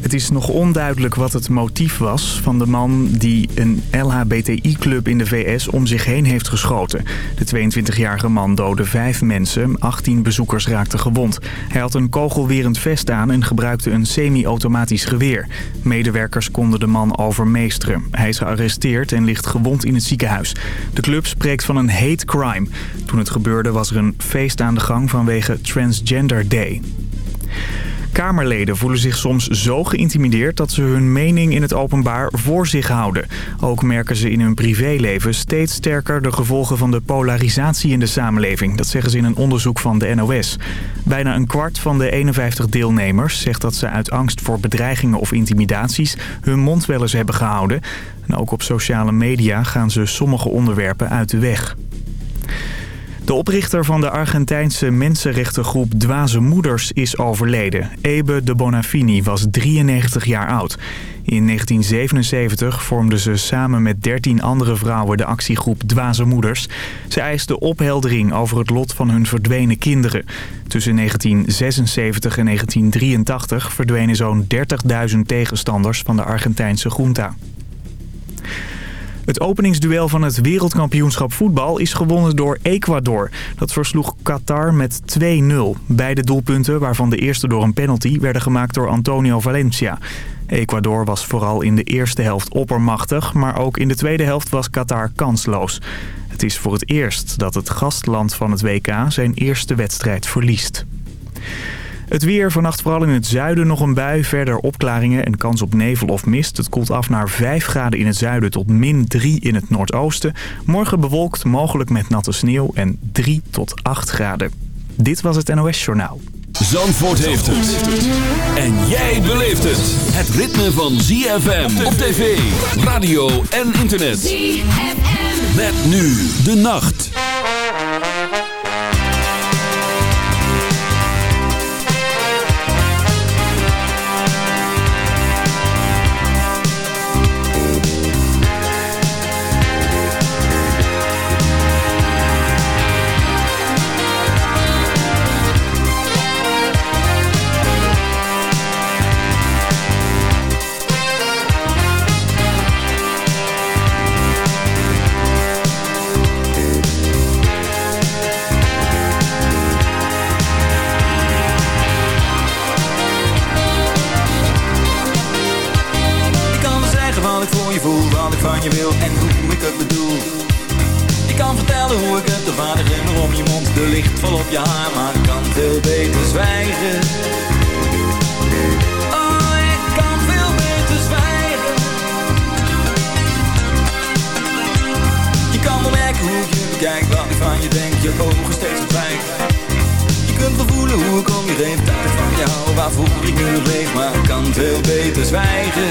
Het is nog onduidelijk wat het motief was van de man die een LHBTI-club in de VS om zich heen heeft geschoten. De 22-jarige man doodde vijf mensen, 18 bezoekers raakten gewond. Hij had een kogelwerend vest aan en gebruikte een semi-automatisch geweer. Medewerkers konden de man overmeesteren. Hij is gearresteerd en ligt gewond in het ziekenhuis. De club spreekt van een hate crime. Toen het gebeurde was er een feest aan de gang vanwege Transgender Day. Kamerleden voelen zich soms zo geïntimideerd dat ze hun mening in het openbaar voor zich houden. Ook merken ze in hun privéleven steeds sterker de gevolgen van de polarisatie in de samenleving. Dat zeggen ze in een onderzoek van de NOS. Bijna een kwart van de 51 deelnemers zegt dat ze uit angst voor bedreigingen of intimidaties hun mond wel eens hebben gehouden. En ook op sociale media gaan ze sommige onderwerpen uit de weg. De oprichter van de Argentijnse mensenrechtengroep Dwaze Moeders is overleden. Ebe de Bonafini was 93 jaar oud. In 1977 vormden ze samen met 13 andere vrouwen de actiegroep Dwaze Moeders. Ze eisten opheldering over het lot van hun verdwenen kinderen. Tussen 1976 en 1983 verdwenen zo'n 30.000 tegenstanders van de Argentijnse junta. Het openingsduel van het wereldkampioenschap voetbal is gewonnen door Ecuador. Dat versloeg Qatar met 2-0. Beide doelpunten, waarvan de eerste door een penalty, werden gemaakt door Antonio Valencia. Ecuador was vooral in de eerste helft oppermachtig, maar ook in de tweede helft was Qatar kansloos. Het is voor het eerst dat het gastland van het WK zijn eerste wedstrijd verliest. Het weer vannacht vooral in het zuiden nog een bui. Verder opklaringen en kans op nevel of mist. Het koelt af naar 5 graden in het zuiden tot min 3 in het noordoosten. Morgen bewolkt, mogelijk met natte sneeuw en 3 tot 8 graden. Dit was het NOS Journaal. Zandvoort heeft het. En jij beleeft het. Het ritme van ZFM op tv, radio en internet. ZFM. Met nu de nacht. Je wil en hoe ik het bedoel. Je kan vertellen hoe ik het, de vader glimmer om je mond De licht vol op je haar, maar ik kan veel beter zwijgen. Oh, ik kan veel beter zwijgen. Je kan wel merken hoe ik je bekijk, wat ik van je denk Je ogen steeds verdwijnen. Je kunt wel voelen hoe ik om je heen Dat ik van jou, waarvoor ik nu leef Maar ik kan veel beter zwijgen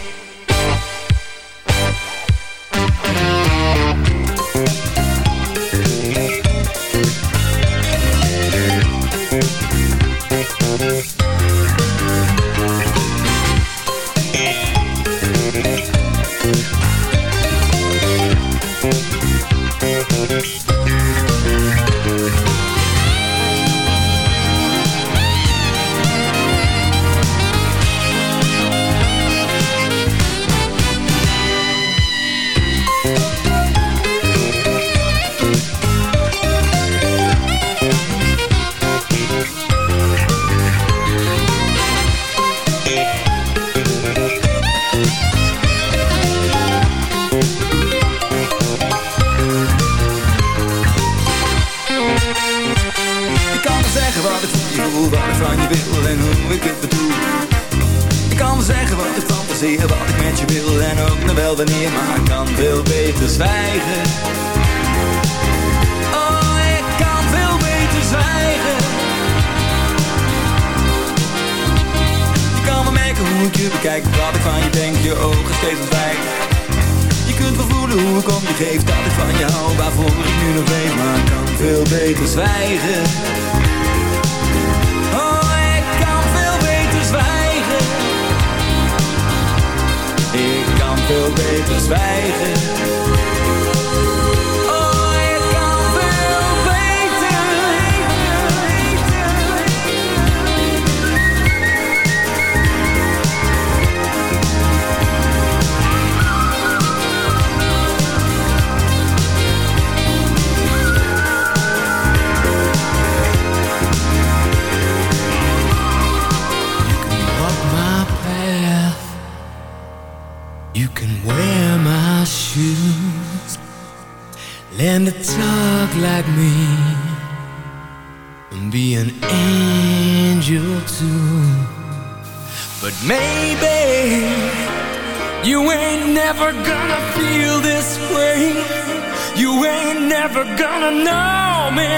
gonna know me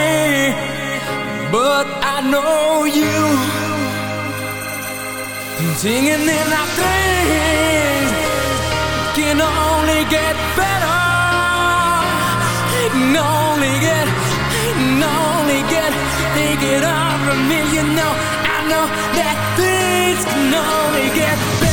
But I know you. Singing in our things Can only get better. Can only get Can only get Think it all from me. You know, I know that things Can only get better.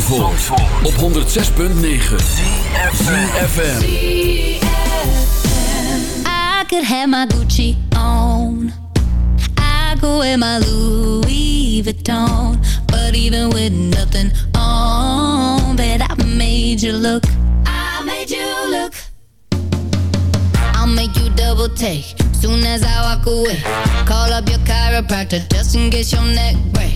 Zandvoort, Zandvoort. op 106.9 CFFM I could have my Gucci on. I go in my Louis Vuitton But even with nothing on Bet I made you look. I made you look. I'll make you double take Soon as I walk away. Call up your chiropractor Just in case your neck breaks.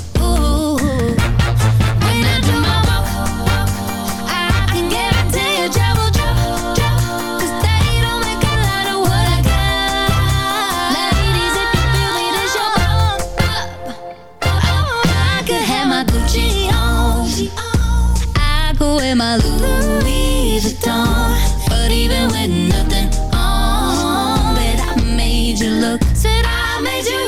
With nothing on, bet I made you look. Said I made you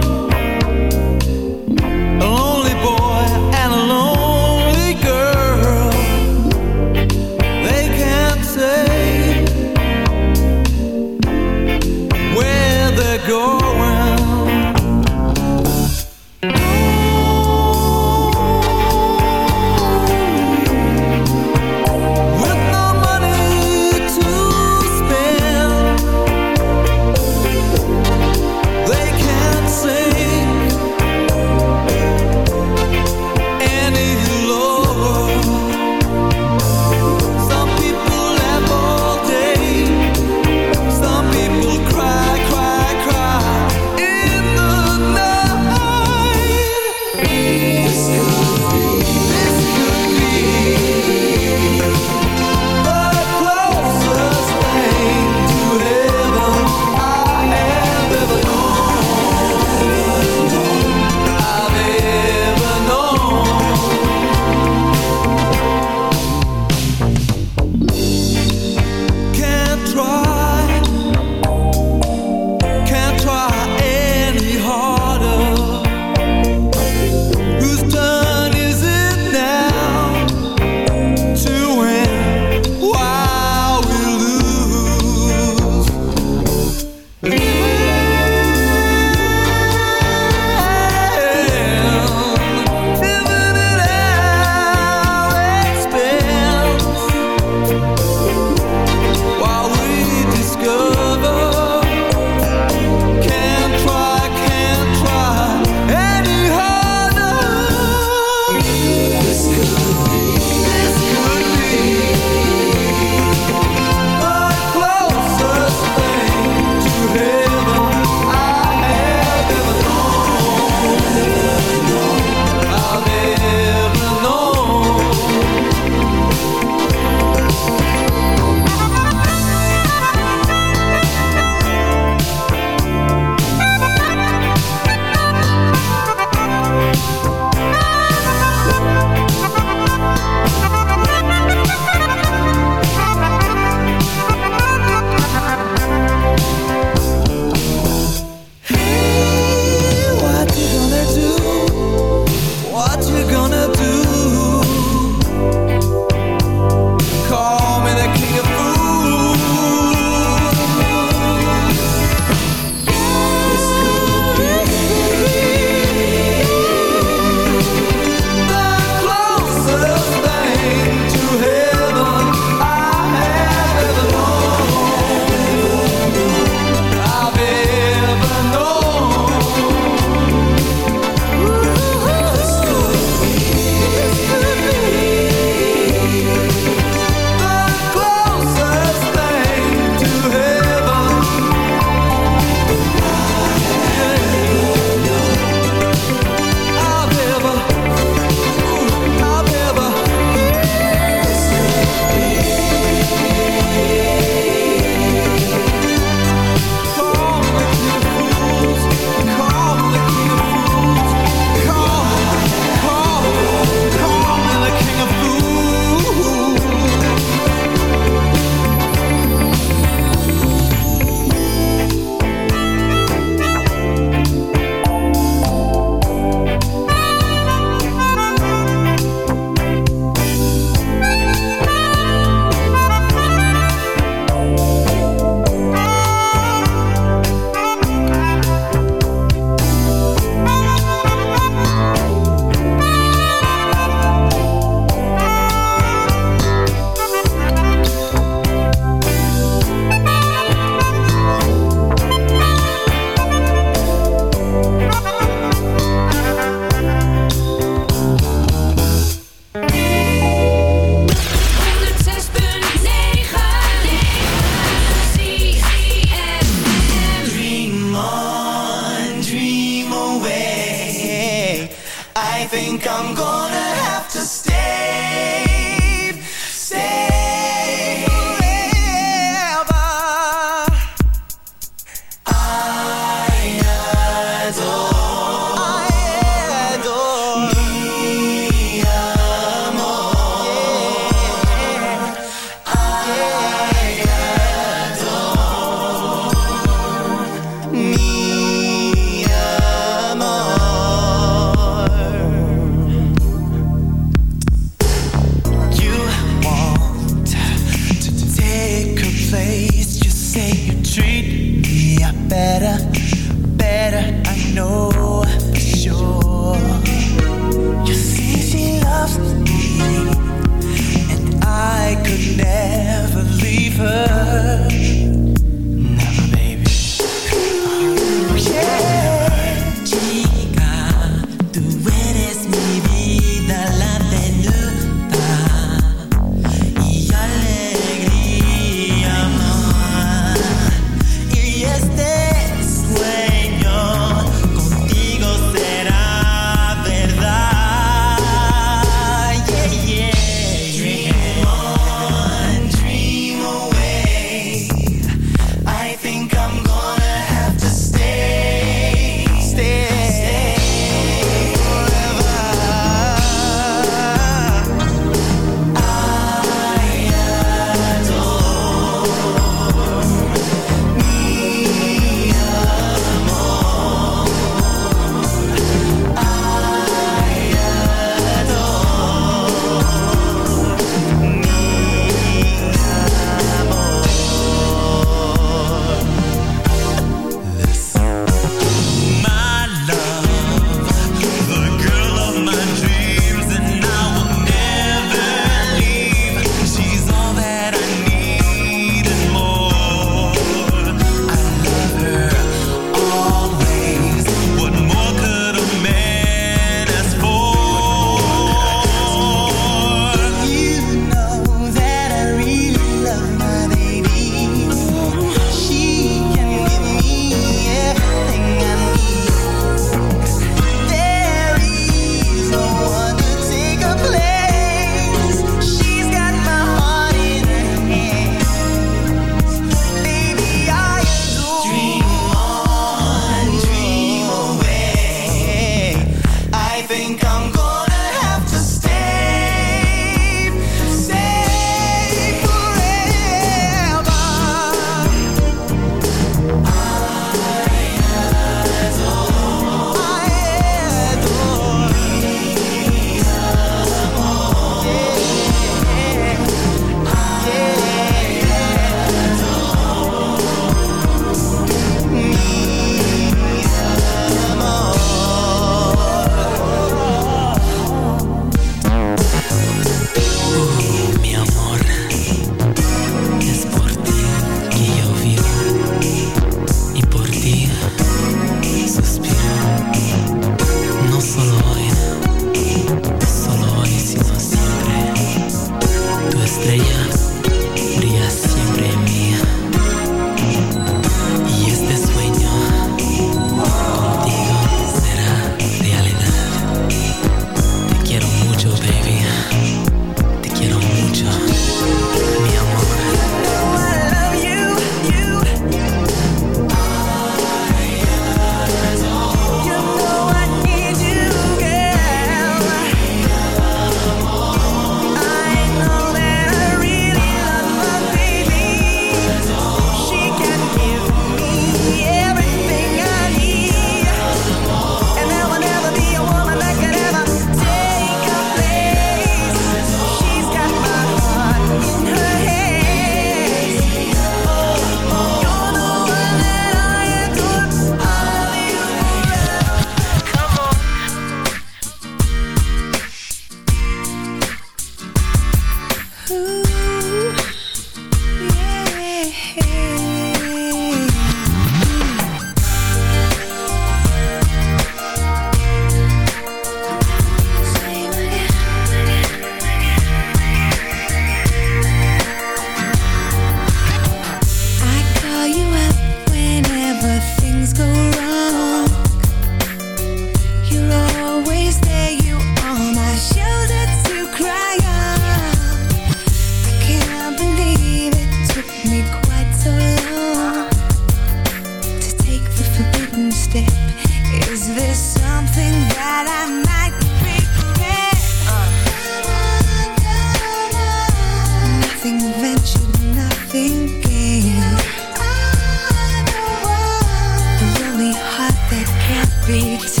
beat.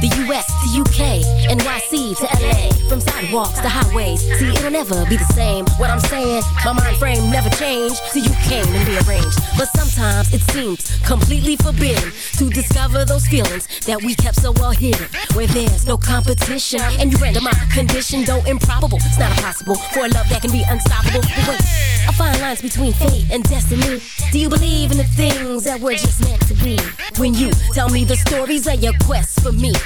the US to UK, NYC to LA. From sidewalks to highways, see, it'll never be the same. What I'm saying, my mind frame never changed, so you came and rearranged. But sometimes it seems completely forbidden to discover those feelings that we kept so well hidden. Where there's no competition, and you render my condition, though improbable, it's not impossible for a love that can be unstoppable. But wait, I find lines between fate and destiny. Do you believe in the things that were just meant to be? When you tell me the stories of your quest for me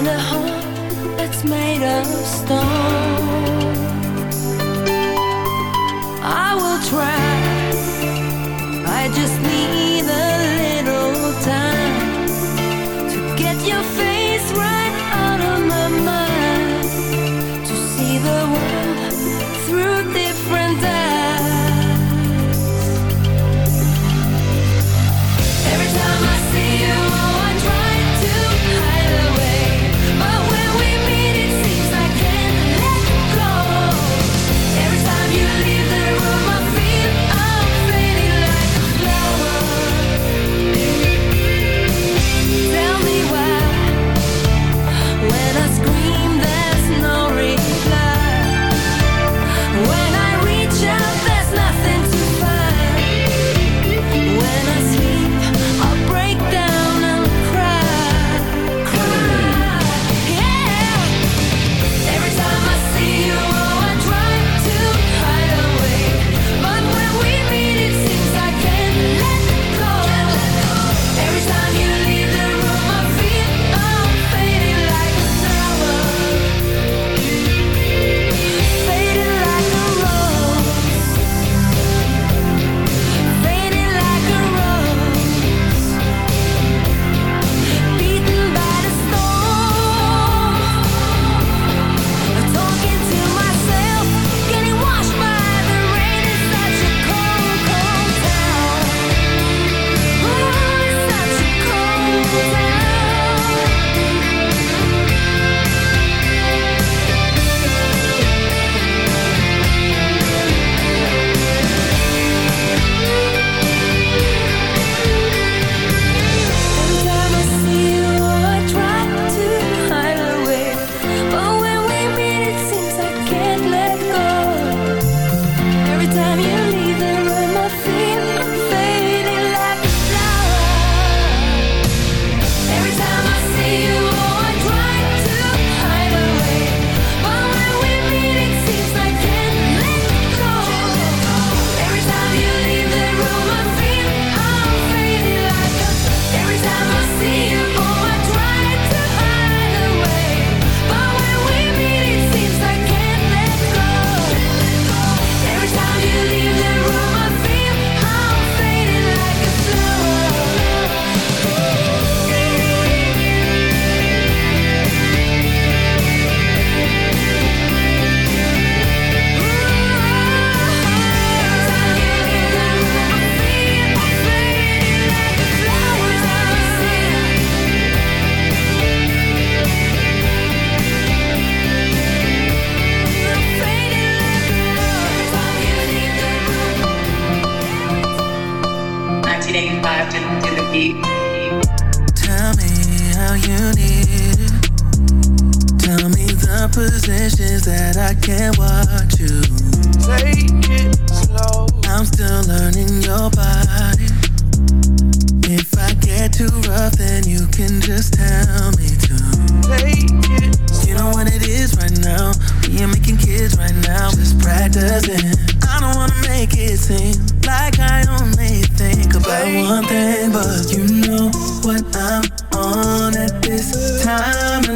Find a home that's made of stone.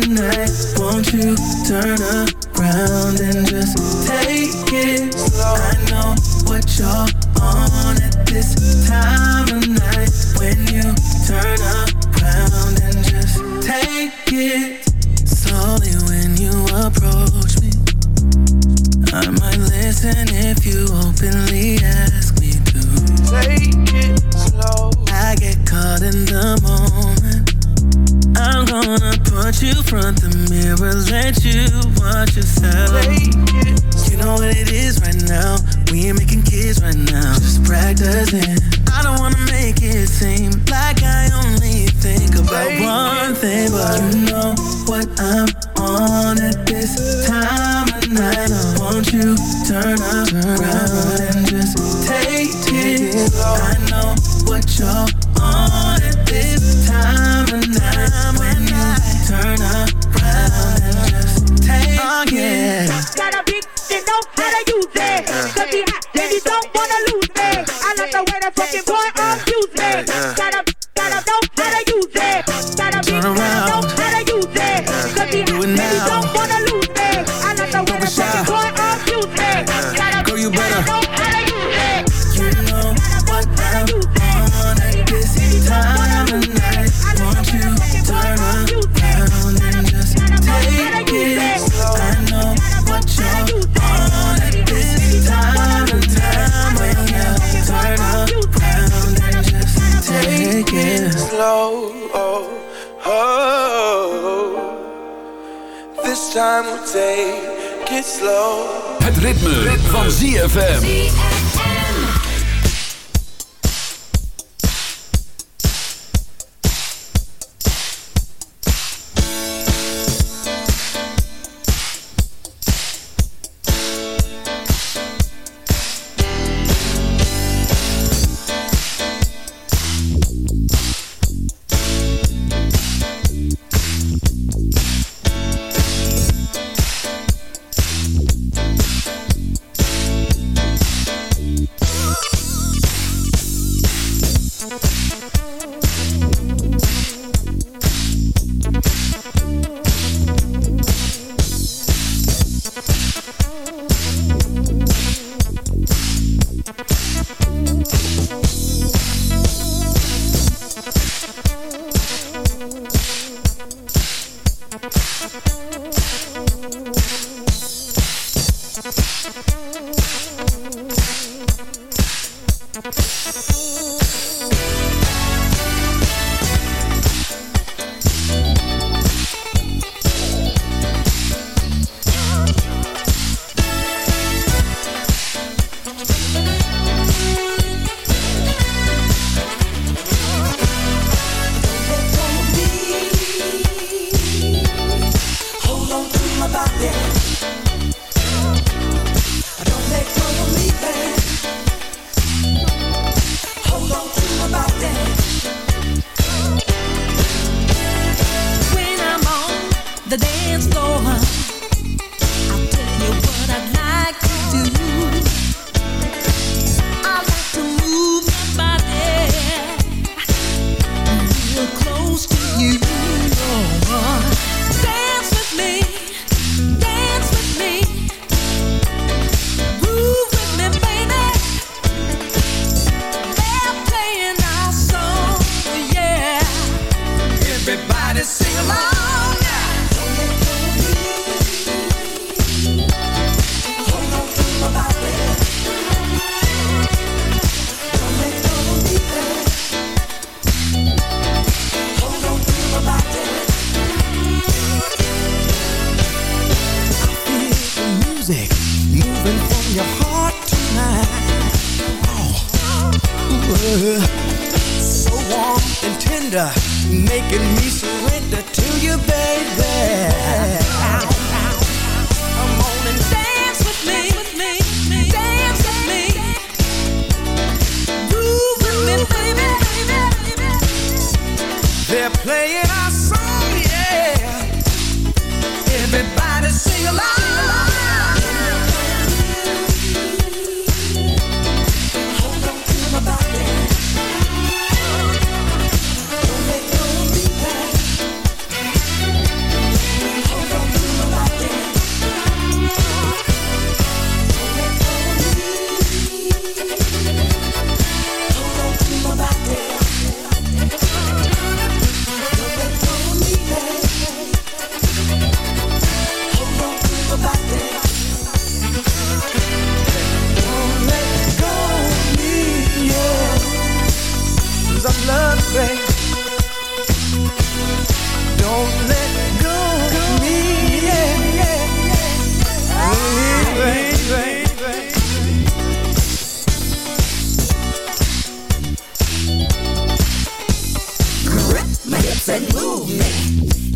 tonight. Won't you turn around and just take it slow? I know what you're on at this time of night. When you turn around. you from the mirror, let you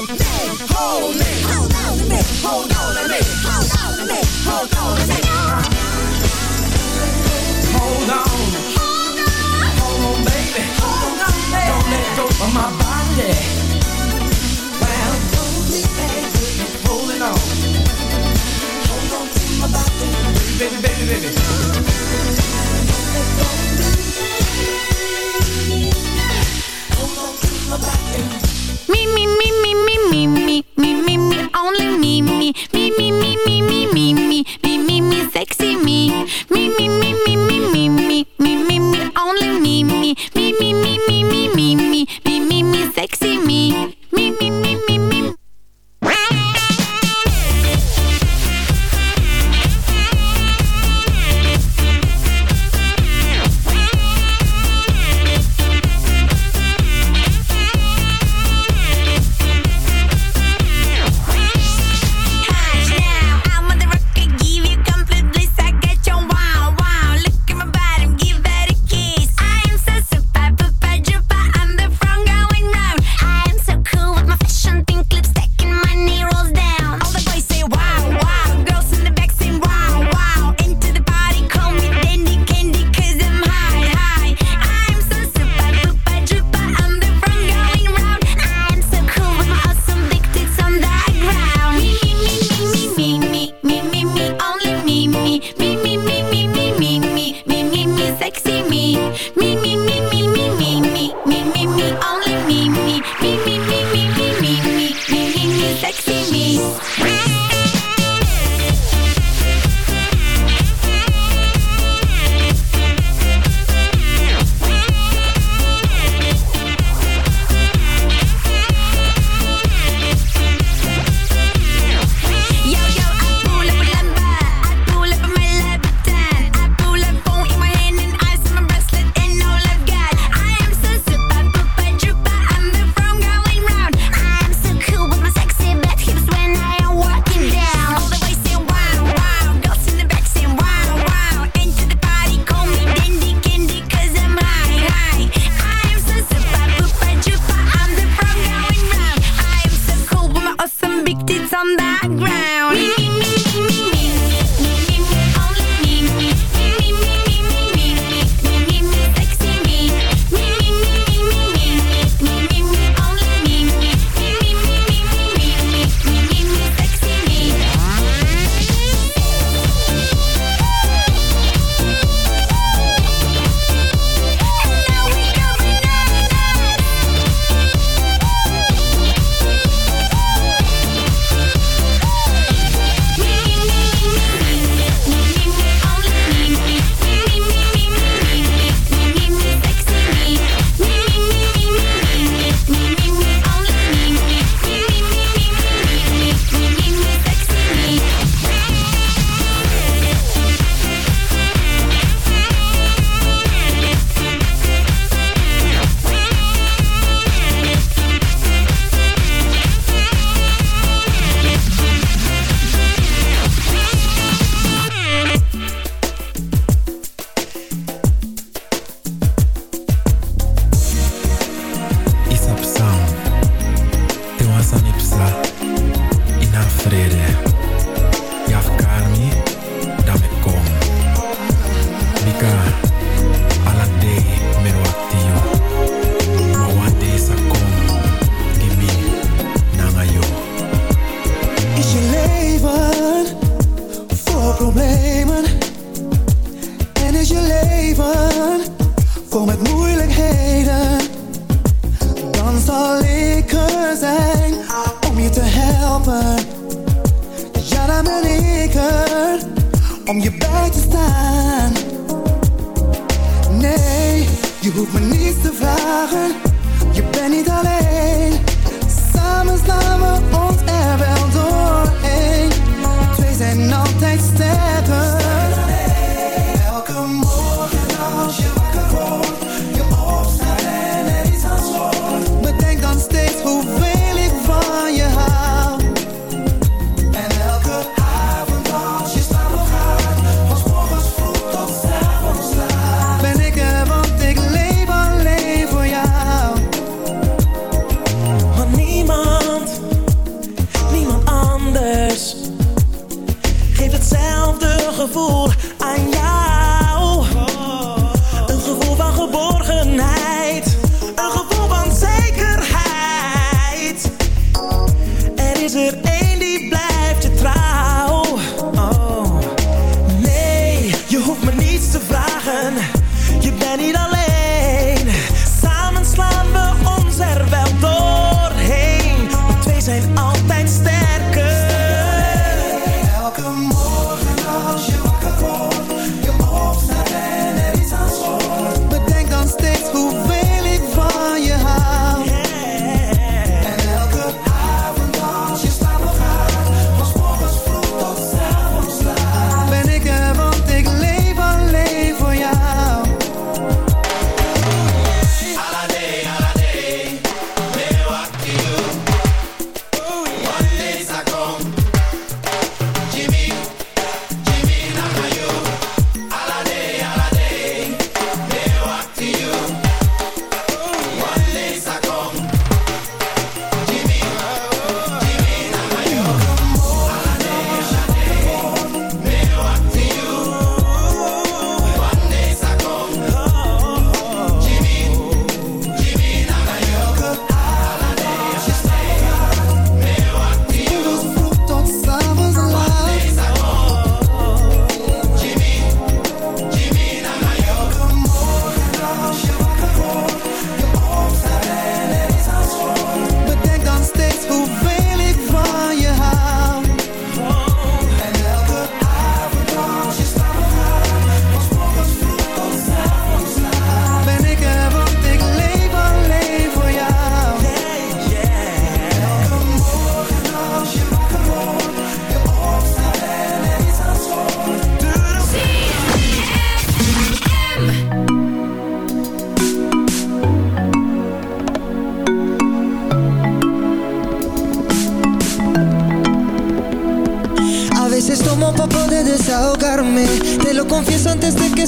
Hold me, hold baby, hold on to me, hold on to me. Hold hold hold on to me, hold on to me, hold on hold on to. Hold on. Hold on, baby. Don't let go of my body. Well, hold baby. On. Hold on to my body. Baby, baby, baby. Me, me, me, me, me, me, me, me, me, me, only me, me, me, me, me, me, me, me, me, me, me, me, sexy me, me, me, me, me,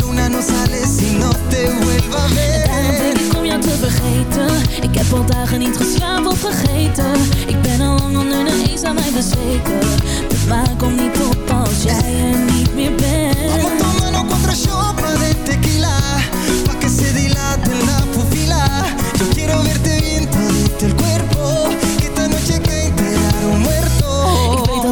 luna no sale si no te vuelva a Daarom ver denk ik om jou te vergeten. Ik heb al dagen niet geslapen of vergeten. Ik ben al lang onder de eens aan mij bezweken. De maan komt niet op als jij er niet meer bent. Vamos tomando cuatro shots de tequila Pa' que se dilate la pupila. Yo quiero verte bien todito el cuerpo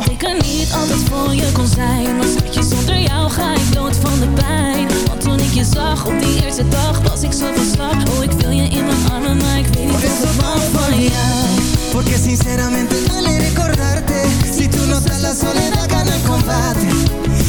dat ik er niet altijd voor je kon zijn. Maar schatje, zonder jou ga ik dood van de pijn. Want toen ik je zag op die eerste dag Was ik zo van Oh, ik wil je in mijn armen Maar ik weet niet eso ik van jou. Porque sinceramente duele recordarte. Si tú no estás la soledad gana el combate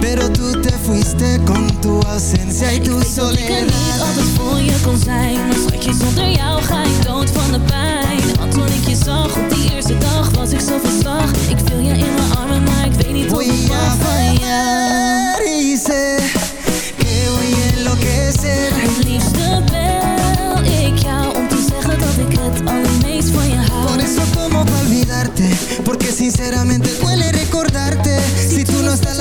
pero tú te fuiste con tu ausencia y tu Dat ik er soledad. niet altijd voor je kon zijn. Maar schatje, zonder jou ga ik dood van de pijn. Want toen ik je zag op die eerste dag was ik zo verslag. Ik viel je in mijn armen, maar ik weet niet of ik mag van jou sé que voy a enloquecer. Het liefste bel ik jou om te zeggen dat ik het allermeest van je hou. Por eso como pa olvidarte, porque sinceramente duele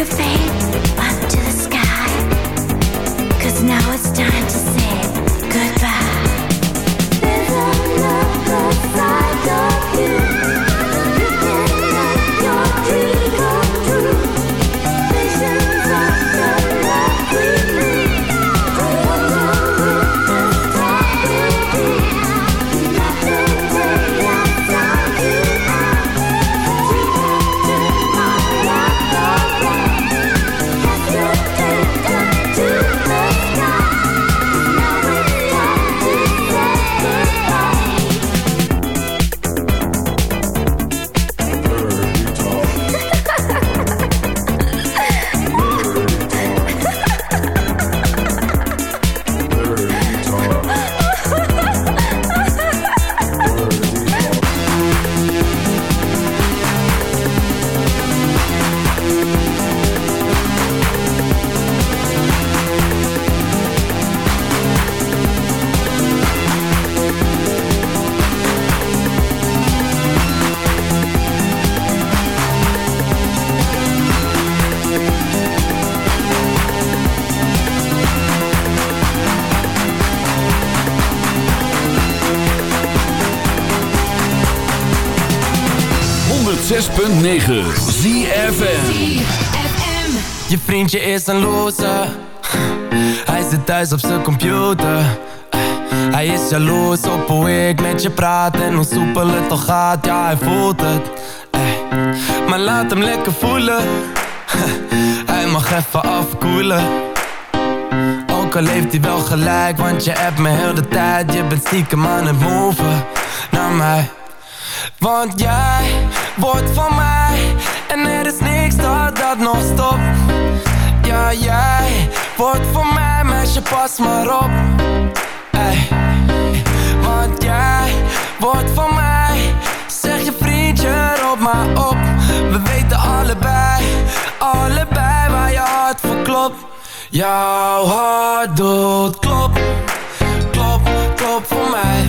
your faith ZFM. Je vriendje is een loser. Hij zit thuis op zijn computer. Hij is jaloers op hoe ik met je praat en hoe soepel het toch gaat. Ja, hij voelt het. Maar laat hem lekker voelen. Hij mag even afkoelen. Ook al heeft hij wel gelijk, want je hebt me heel de tijd. Je bent stiekem aan het move naar mij. Want jij wordt van mij en er is niks dat dat nog stopt. Ja, jij wordt van mij, meisje, pas maar op. Ey. Want jij wordt van mij, zeg je vriendje, roep maar op. We weten allebei, allebei waar je hart voor klopt. Jouw hart doet klop, klop, klop voor mij.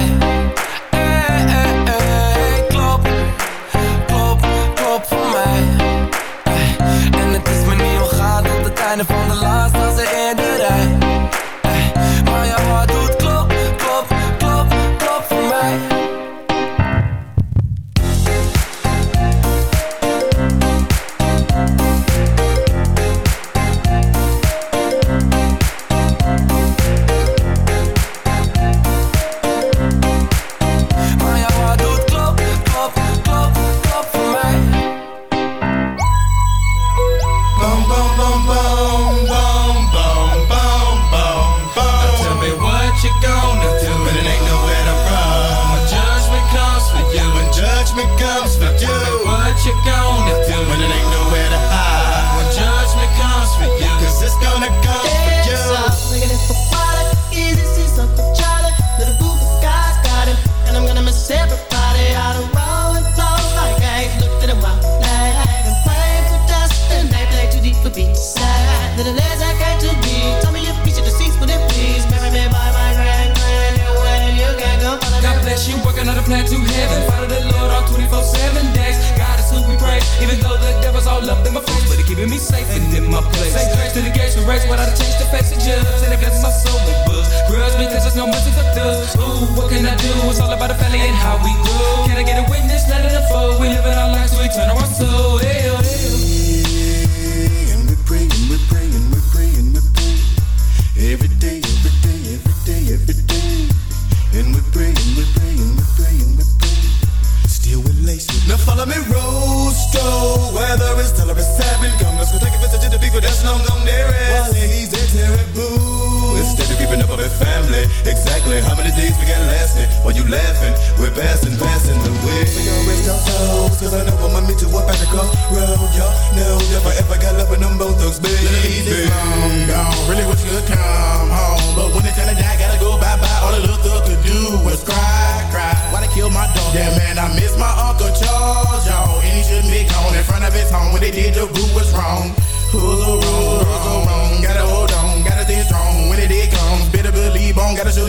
high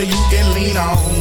you can lean on.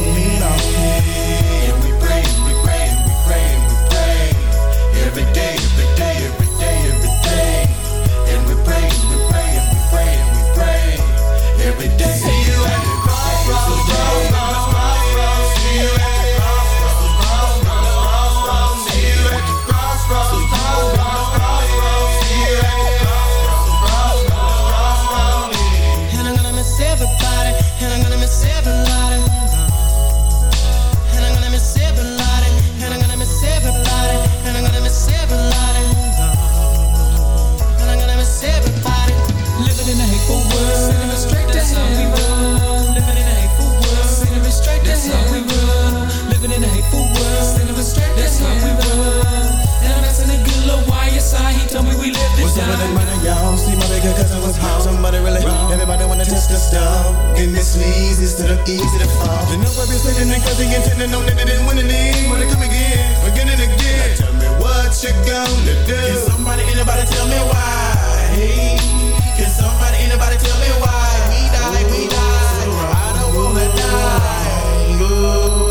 This leads instead of easy to fall. You know I've been sitting and cause intending on that it didn't win any. Wanna come again, again and again. Now tell me what you gonna do. Can somebody, anybody tell me why? Hey, can somebody, anybody tell me why? We die, we die. I don't wanna die. Go